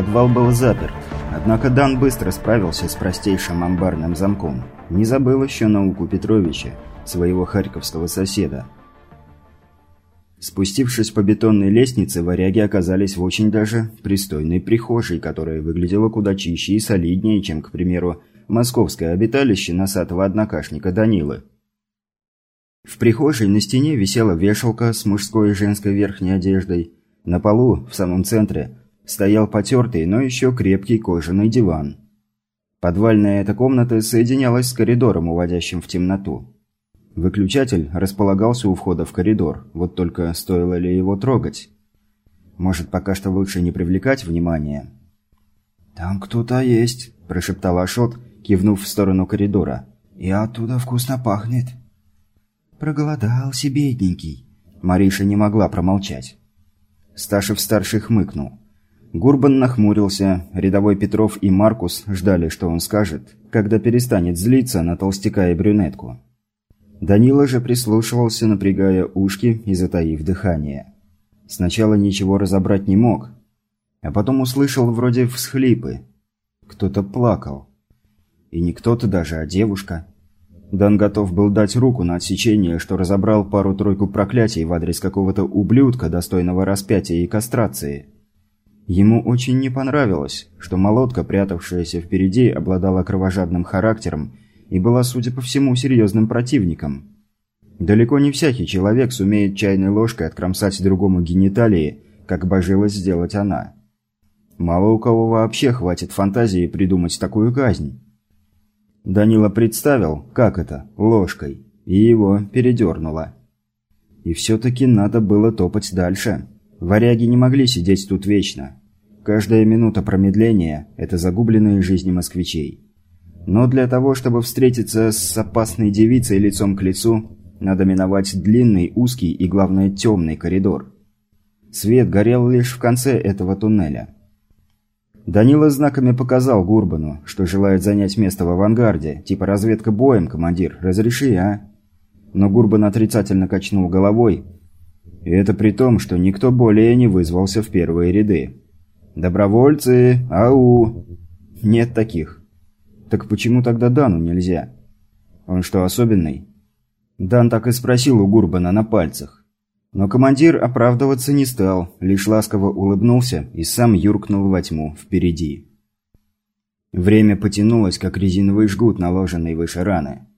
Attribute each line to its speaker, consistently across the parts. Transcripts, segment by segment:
Speaker 1: Подвал был заперт, однако Дан быстро справился с простейшим амбарным замком. Не забыл еще науку Петровича, своего харьковского соседа. Спустившись по бетонной лестнице, варяги оказались в очень даже пристойной прихожей, которая выглядела куда чище и солиднее, чем, к примеру, московское обиталище носатого однокашника Данилы. В прихожей на стене висела вешалка с мужской и женской верхней одеждой. На полу, в самом центре, стоял потертый, но еще крепкий кожаный диван. Подвальная эта комната соединялась с коридором, уводящим в темноту. Выключатель располагался у входа в коридор, вот только стоило ли его трогать? Может, пока что лучше не привлекать внимания?
Speaker 2: «Там кто-то есть», – прошептал Ашот, кивнув в сторону коридора. «И оттуда вкусно пахнет».
Speaker 1: «Проголодался, бедненький». Мариша не могла промолчать. Сташев-старший хмыкнул. Гурбан нахмурился, рядовой Петров и Маркус ждали, что он скажет, когда перестанет злиться на толстяка и брюнетку. Данила же прислушивался, напрягая ушки и затаив дыхание. Сначала ничего разобрать не мог, а потом услышал вроде всхлипы. Кто-то плакал. И не кто-то даже, а девушка. Дан готов был дать руку на отсечение, что разобрал пару-тройку проклятий в адрес какого-то ублюдка, достойного распятия и кастрации. Ему очень не понравилось, что молотка, прятавшаяся впереди, обладала кровожадным характером и была, судя по всему, серьезным противником. Далеко не всякий человек сумеет чайной ложкой откромсать другому гениталии, как божилась сделать она. Мало у кого вообще хватит фантазии придумать такую казнь. Данила представил, как это, ложкой, и его передернуло. И все-таки надо было топать дальше. Варяги не могли сидеть тут вечно. Каждая минута промедления – это загубленные жизни москвичей. Но для того, чтобы встретиться с опасной девицей лицом к лицу, надо миновать длинный, узкий и, главное, темный коридор. Свет горел лишь в конце этого туннеля. Данила знаками показал Гурбану, что желает занять место в авангарде, типа разведка боем, командир, разреши, а? Но Гурбан отрицательно качнул головой, и это при том, что никто более не вызвался в первые ряды. «Добровольцы! Ау!» «Нет таких. Так почему тогда Дану нельзя? Он что, особенный? Дан так и спросил у Гурбана на пальцах. Но командир оправдываться не стал, лишь ласково улыбнулся и сам юркнул во тьму впереди. Время потянулось, как резиновый жгут, наложенный выше раны.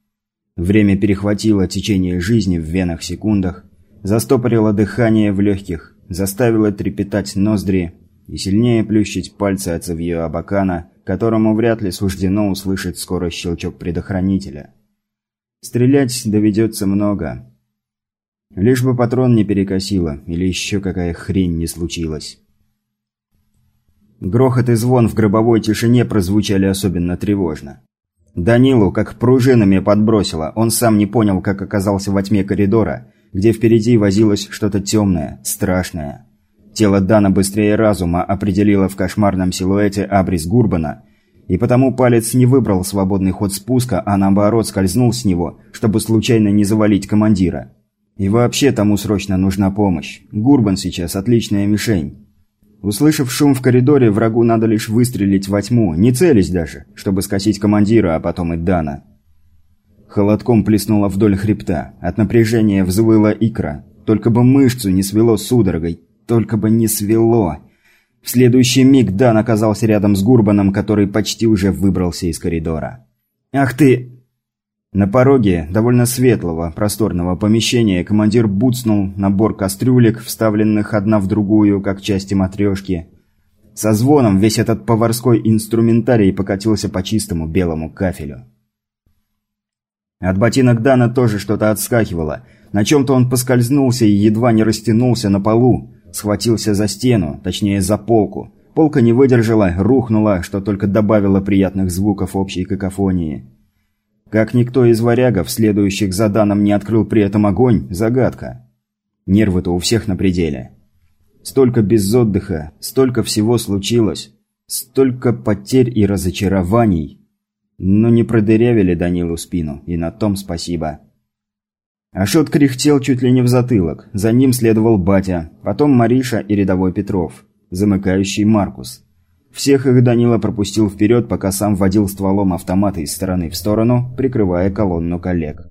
Speaker 1: Время перехватило течение жизни в венах секундах, застопорило дыхание в легких, заставило трепетать ноздри и сильнее плющить пальцы от цевьё Абакана, которому вряд ли суждено услышать скоро щелчок предохранителя. Стрелять доведется много. Лишь бы патрон не перекосило, или еще какая хрень не случилась. Грохот и звон в гробовой тишине прозвучали особенно тревожно. Данилу как пружинами подбросило, он сам не понял, как оказался во тьме коридора, где впереди возилось что-то темное, страшное. Тело Дана быстрее разума определило в кошмарном силуэте абрис Гурбана, и потому палец не выбрал свободный ход спуска, а наоборот скользнул с него, чтобы случайно не завалить командира. И вообще тому срочно нужна помощь. Гурбан сейчас отличная мишень. Услышав шум в коридоре, врагу надо лишь выстрелить во тьму, не целясь даже, чтобы скосить командира, а потом и Дана. Холодком плеснуло вдоль хребта. От напряжения взвыла икра. Только бы мышцу не свело судорогой. Только бы не свело. В следующий миг Дан оказался рядом с Гурбаном, который почти уже выбрался из коридора. «Ах ты!» На пороге довольно светлого, просторного помещения командир буцнул набор кастрюлек, вставленных одна в другую, как части матрешки. Со звоном весь этот поварской инструментарий покатился по чистому белому кафелю. От ботинок Дана тоже что-то отскакивало. На чем-то он поскользнулся и едва не растянулся на полу. Схватился за стену, точнее за полку. Полка не выдержала, рухнула, что только добавило приятных звуков общей какофонии. Как никто из варягов, следующих за Даном, не открыл при этом огонь – загадка. Нервы-то у всех на пределе. Столько без отдыха, столько всего случилось, столько потерь и разочарований. Но не продырявили Данилу спину, и на том спасибо. Ашот кряхтел чуть ли не в затылок. За ним следовал батя, потом Мариша и рядовой Петров, замыкающий Маркус. Всех их Данила пропустил вперед, пока сам водил стволом автомата из стороны в сторону, прикрывая колонну коллег.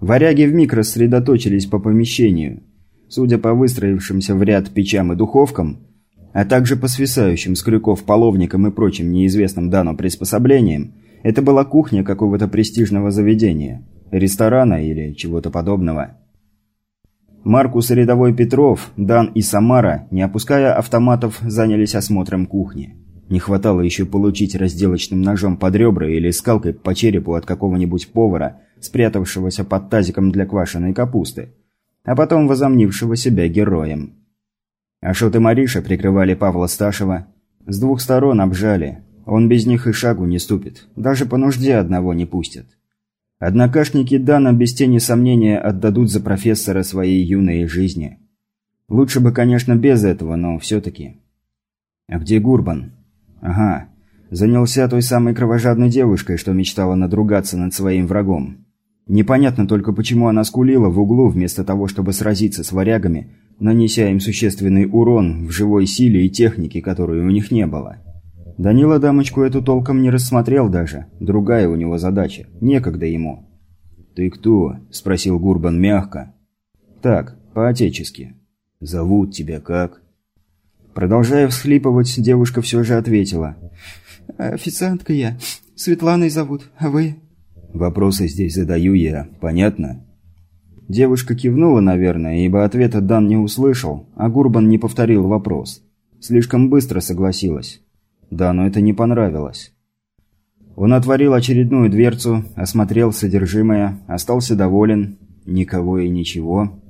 Speaker 1: Варяги вмиг рассредоточились по помещению. Судя по выстроившимся в ряд печам и духовкам, а также по свисающим с крюков половникам и прочим неизвестным Дану приспособлениям, это была кухня какого-то престижного заведения, ресторана или чего-то подобного. Маркус рядовой Петров, Дан и Самара, не опуская автоматов, занялись осмотром кухни. Не хватало еще получить разделочным ножом под ребра или скалкой по черепу от какого-нибудь повара, спрятавшегося под тазиком для квашеной капусты, а потом возомнившего себя героем. Ашот и Мариша прикрывали Павла Сташева, с двух сторон обжали, он без них и шагу не ступит. Даже по нужде одного не пустят. Однокашники Дана без тени сомнения отдадут за профессора своей юной жизни. Лучше бы, конечно, без этого, но все-таки. А где Гурбан? Ага, занялся той самой кровожадной девушкой, что мечтала надругаться над своим врагом. Непонятно только, почему она скулила в углу, вместо того, чтобы сразиться с варягами, нанеся им существенный урон в живой силе и технике, которой у них не было. Данила дамочку эту толком не рассмотрел даже. Другая у него задача. Некогда ему. «Ты кто?» – спросил Гурбан мягко. «Так, по-отечески. Зовут тебя как?» Продолжая всхлипывать, девушка все же ответила.
Speaker 3: «Официантка я. Светланой зовут. А вы?»
Speaker 1: «Вопросы здесь задаю я. Понятно?» Девушка кивнула, наверное, ибо ответа Дан не услышал, а Гурбан не повторил вопрос. Слишком быстро согласилась. Да, но это не понравилось. Он отворил очередную дверцу, осмотрел содержимое, остался доволен. Никого и ничего.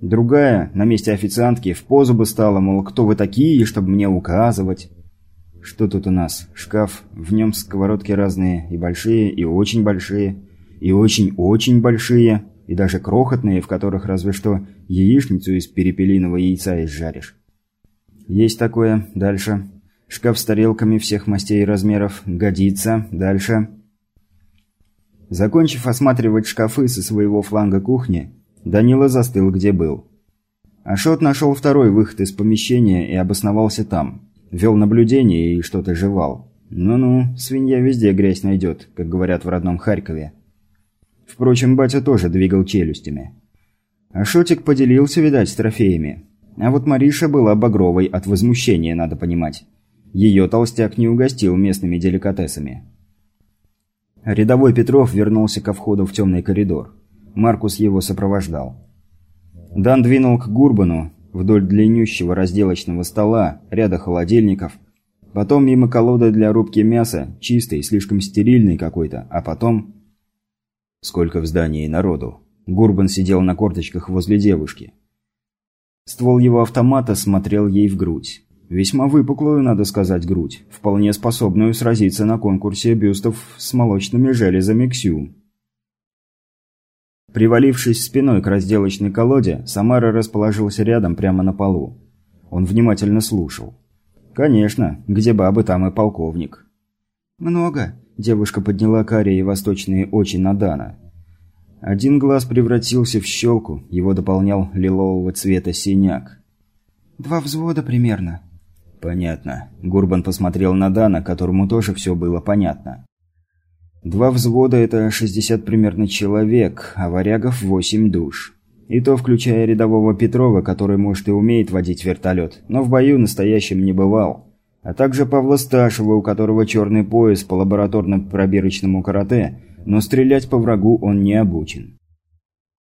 Speaker 1: Другая, на месте официантки, в позу бы стала, мол, кто вы такие, чтобы мне указывать. Что тут у нас? Шкаф, в нем сковородки разные, и большие, и очень большие, и очень-очень большие, и даже крохотные, в которых разве что яичницу из перепелиного яйца изжаришь. Есть такое. Дальше. Шкаф с тарелками всех мастей и размеров. Годится. Дальше. Закончив осматривать шкафы со своего фланга кухни, Данила застыл, где был. Ашот нашел второй выход из помещения и обосновался там. Вел наблюдение и что-то жевал. Ну-ну, свинья везде грязь найдет, как говорят в родном Харькове. Впрочем, батя тоже двигал челюстями. Ашотик поделился, видать, с трофеями. А вот Мариша была багровой от возмущения, надо понимать. Ее толстяк не угостил местными деликатесами. Рядовой Петров вернулся ко входу в темный коридор. Маркус его сопровождал. Дан двинул к Гурбану вдоль длиннющего разделочного стола, ряда холодильников, потом мимо колоды для рубки мяса, чистой, слишком стерильной какой-то, а потом... Сколько в здании народу. Гурбан сидел на корточках возле девушки. Ствол его автомата смотрел ей в грудь. Весьма выпуклую, надо сказать, грудь, вполне способную сразиться на конкурсе бюстов с молочными железами Ксю. Привалившись спиной к разделочной колоде, Самара расположился рядом прямо на полу. Он внимательно слушал. «Конечно, где бабы, там и полковник».
Speaker 3: «Много», –
Speaker 1: девушка подняла карие восточные очи на Дана. Один глаз превратился в щелку, его дополнял лилового цвета синяк.
Speaker 3: «Два взвода примерно»,
Speaker 1: «Понятно». Гурбан посмотрел на Дана, которому тоже все было понятно. «Два взвода – это 60 примерно человек, а варягов – 8 душ. И то включая рядового Петрова, который, может, и умеет водить вертолет, но в бою настоящим не бывал. А также Павла Сташева, у которого черный пояс по лабораторно-пробирочному карате, но стрелять по врагу он не обучен.